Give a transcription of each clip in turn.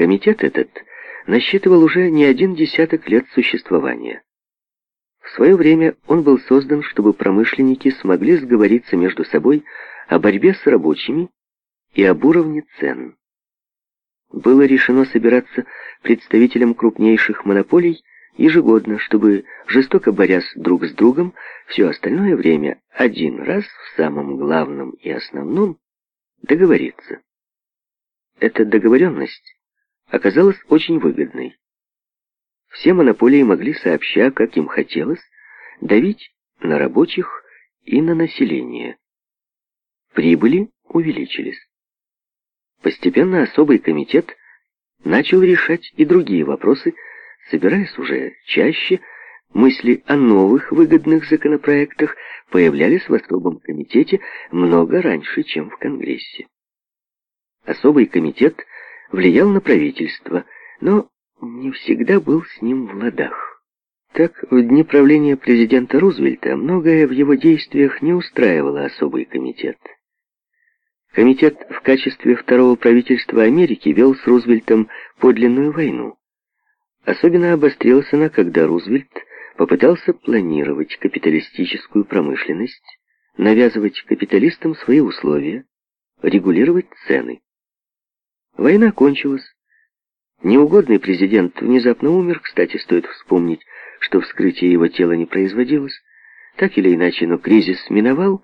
Комитет этот насчитывал уже не один десяток лет существования. В свое время он был создан, чтобы промышленники смогли сговориться между собой о борьбе с рабочими и об уровне цен. Было решено собираться представителям крупнейших монополий ежегодно, чтобы, жестоко борясь друг с другом, все остальное время один раз в самом главном и основном договориться. Эта договоренность оказалась очень выгодной. Все монополии могли сообща, как им хотелось, давить на рабочих и на население. Прибыли увеличились. Постепенно особый комитет начал решать и другие вопросы, собираясь уже чаще, мысли о новых выгодных законопроектах появлялись в особом комитете много раньше, чем в Конгрессе. Особый комитет влиял на правительство, но не всегда был с ним в ладах. Так, в дни правления президента Рузвельта многое в его действиях не устраивало особый комитет. Комитет в качестве второго правительства Америки вел с Рузвельтом подлинную войну. Особенно обострилась она, когда Рузвельт попытался планировать капиталистическую промышленность, навязывать капиталистам свои условия, регулировать цены. Война кончилась. Неугодный президент внезапно умер. Кстати, стоит вспомнить, что вскрытие его тела не производилось. Так или иначе, но кризис миновал.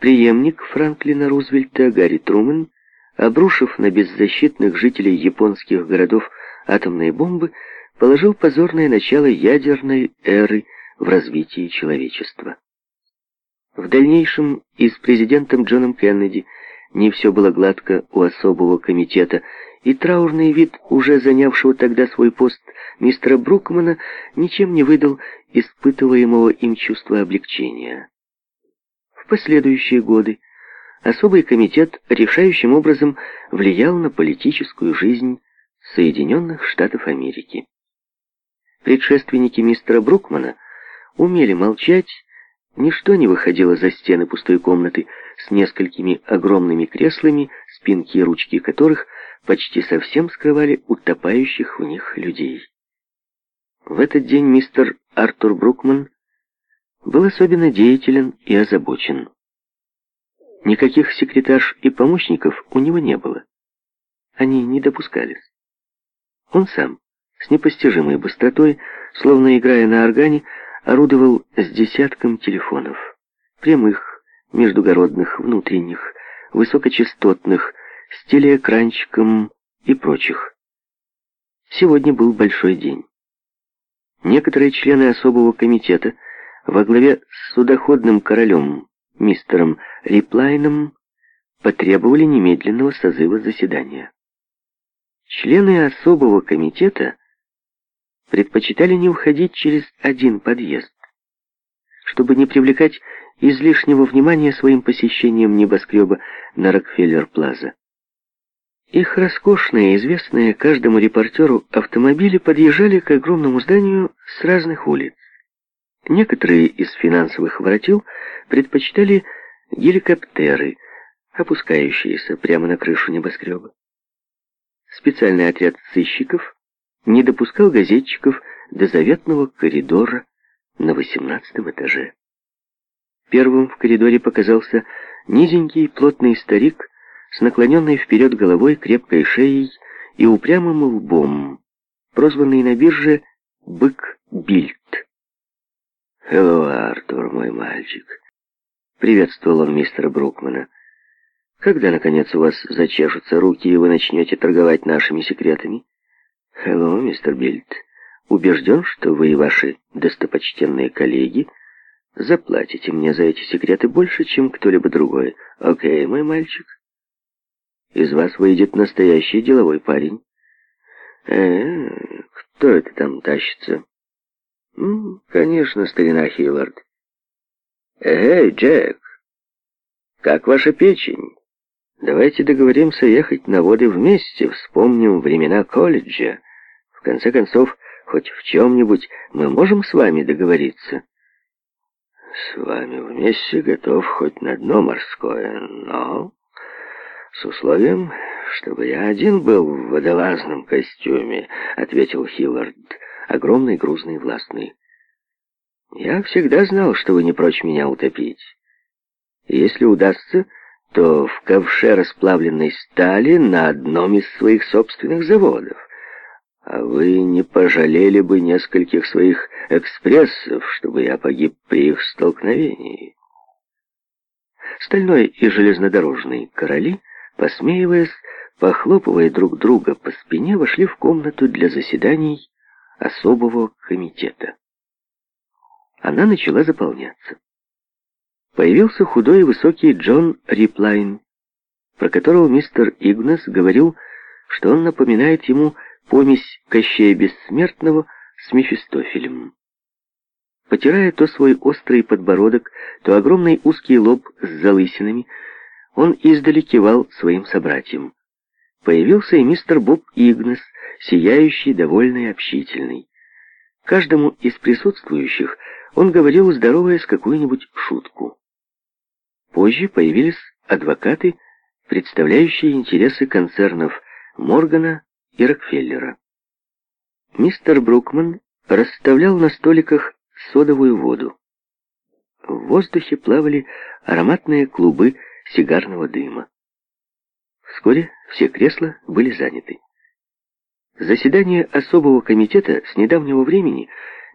Преемник Франклина Рузвельта Гарри Трумэн, обрушив на беззащитных жителей японских городов атомные бомбы, положил позорное начало ядерной эры в развитии человечества. В дальнейшем и с президентом Джоном Кеннеди, не все было гладко у особого комитета, и траурный вид уже занявшего тогда свой пост мистера Брукмана ничем не выдал испытываемого им чувства облегчения. В последующие годы особый комитет решающим образом влиял на политическую жизнь Соединенных Штатов Америки. Предшественники мистера Брукмана умели молчать Ничто не выходило за стены пустой комнаты с несколькими огромными креслами, спинки и ручки которых почти совсем скрывали утопающих в них людей. В этот день мистер Артур Брукман был особенно деятелен и озабочен. Никаких секретарш и помощников у него не было. Они не допускались. Он сам, с непостижимой быстротой, словно играя на органе, орудовал с десятком телефонов. Прямых, междугородных, внутренних, высокочастотных, с телеэкранчиком и прочих. Сегодня был большой день. Некоторые члены особого комитета во главе с судоходным королем мистером Риплайном потребовали немедленного созыва заседания. Члены особого комитета предпочитали не входить через один подъезд, чтобы не привлекать излишнего внимания своим посещением небоскреба на Рокфеллер-Плаза. Их роскошные, известные каждому репортеру автомобили подъезжали к огромному зданию с разных улиц. Некоторые из финансовых воротил предпочитали геликоптеры, опускающиеся прямо на крышу небоскреба. Специальный отряд сыщиков не допускал газетчиков до заветного коридора на восемнадцатом этаже. Первым в коридоре показался низенький плотный старик с наклоненной вперед головой, крепкой шеей и упрямым лбом, прозванный на бирже «Бык Бильд». «Хелло, Артур, мой мальчик!» — приветствовал он мистера Брукмана. «Когда, наконец, у вас зачешутся руки, и вы начнете торговать нашими секретами?» «Хелло, мистер Бильд. Убежден, что вы и ваши достопочтенные коллеги заплатите мне за эти секреты больше, чем кто-либо другой. Окей, мой мальчик? Из вас выйдет настоящий деловой парень. Э, кто это там тащится? Ну, конечно, старина Хиллард. Эй, Джек, как ваша печень? Давайте договоримся ехать на воды вместе, вспомним времена колледжа. В конце концов, хоть в чем-нибудь мы можем с вами договориться?» «С вами вместе готов хоть на дно морское, но...» «С условием, чтобы я один был в водолазном костюме», — ответил Хиллард, огромный, грузный, властный. «Я всегда знал, что вы не прочь меня утопить. И если удастся, то в ковше расплавленной стали на одном из своих собственных заводов». А вы не пожалели бы нескольких своих экспрессов, чтобы я погиб при их столкновении? Стальной и железнодорожные короли, посмеиваясь, похлопывая друг друга по спине, вошли в комнату для заседаний особого комитета. Она начала заполняться. Появился худой и высокий Джон Риплайн, про которого мистер Игнес говорил, что он напоминает ему помесь Кощея Бессмертного с Мефистофелем. Потирая то свой острый подбородок, то огромный узкий лоб с залысинами, он издали кивал своим собратьям. Появился и мистер Боб Игнес, сияющий, довольный, общительный. Каждому из присутствующих он говорил, здороваясь, какую-нибудь шутку. Позже появились адвокаты, представляющие интересы концернов Моргана, и Рокфеллера. Мистер Брукман расставлял на столиках содовую воду. В воздухе плавали ароматные клубы сигарного дыма. Вскоре все кресла были заняты. Заседание особого комитета с недавнего времени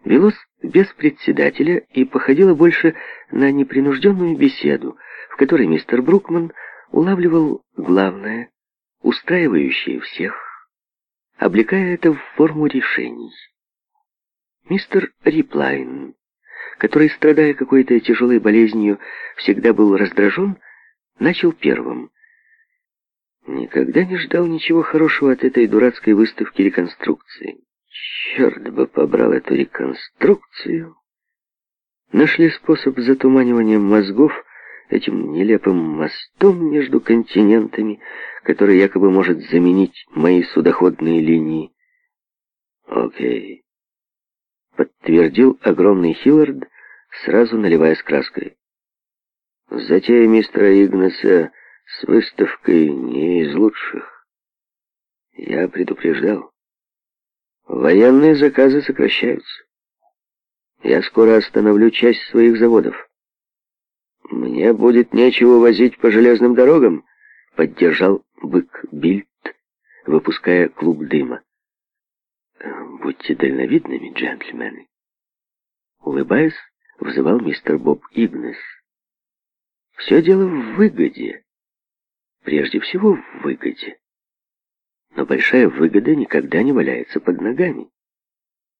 велось без председателя и походило больше на непринужденную беседу, в которой мистер Брукман улавливал главное, устраивающее всех, облекая это в форму решений. Мистер Риплайн, который, страдая какой-то тяжелой болезнью, всегда был раздражен, начал первым. Никогда не ждал ничего хорошего от этой дурацкой выставки реконструкции. Черт бы побрал эту реконструкцию! Нашли способ затуманивания мозгов этим нелепым мостом между континентами, который якобы может заменить мои судоходные линии. Окей. Подтвердил огромный Хиллард, сразу наливая с краской. Затея мистера Игнаса с выставкой не из лучших. Я предупреждал. Военные заказы сокращаются. Я скоро остановлю часть своих заводов. «Мне будет нечего возить по железным дорогам», — поддержал бык Бильд, выпуская клуб дыма. «Будьте дальновидными, джентльмены», — улыбаясь, взывал мистер Боб Игнес. «Все дело в выгоде. Прежде всего в выгоде. Но большая выгода никогда не валяется под ногами.